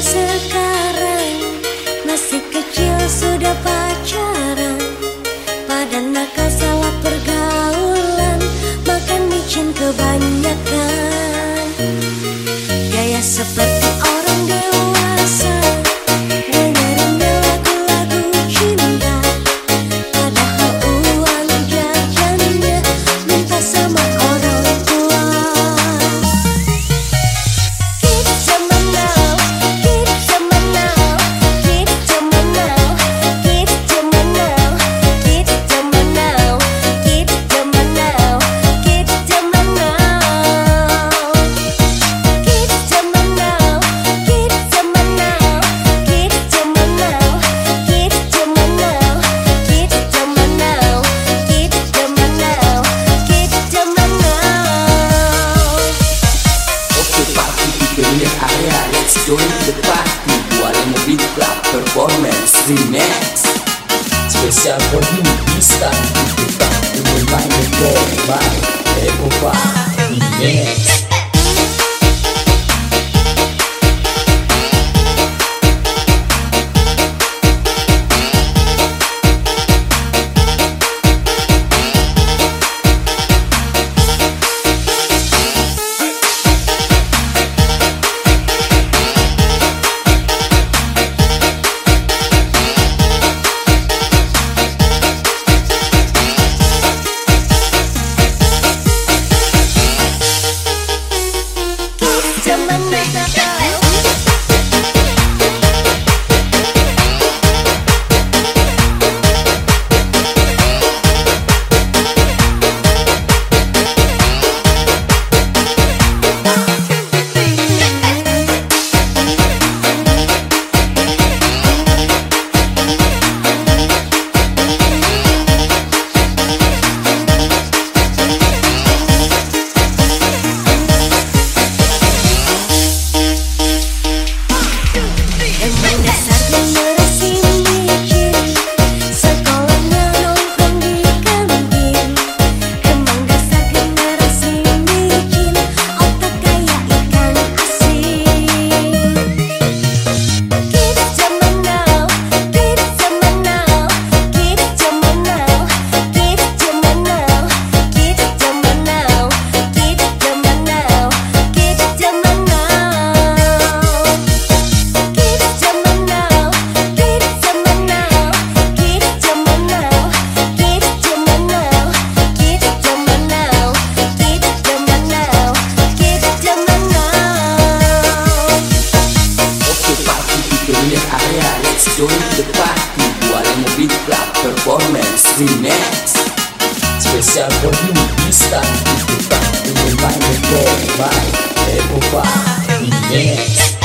kisses suoni tratti Uguale Beat Club Performance Remix. Special for you, pista Tutto fatto, non mai ne puoi mai Evo fa, remix. Jamaica. Remix Especial por Lumista Vai, vai, vai, vai, vai, vai, vai, vai, vai, vai, vai, o vai,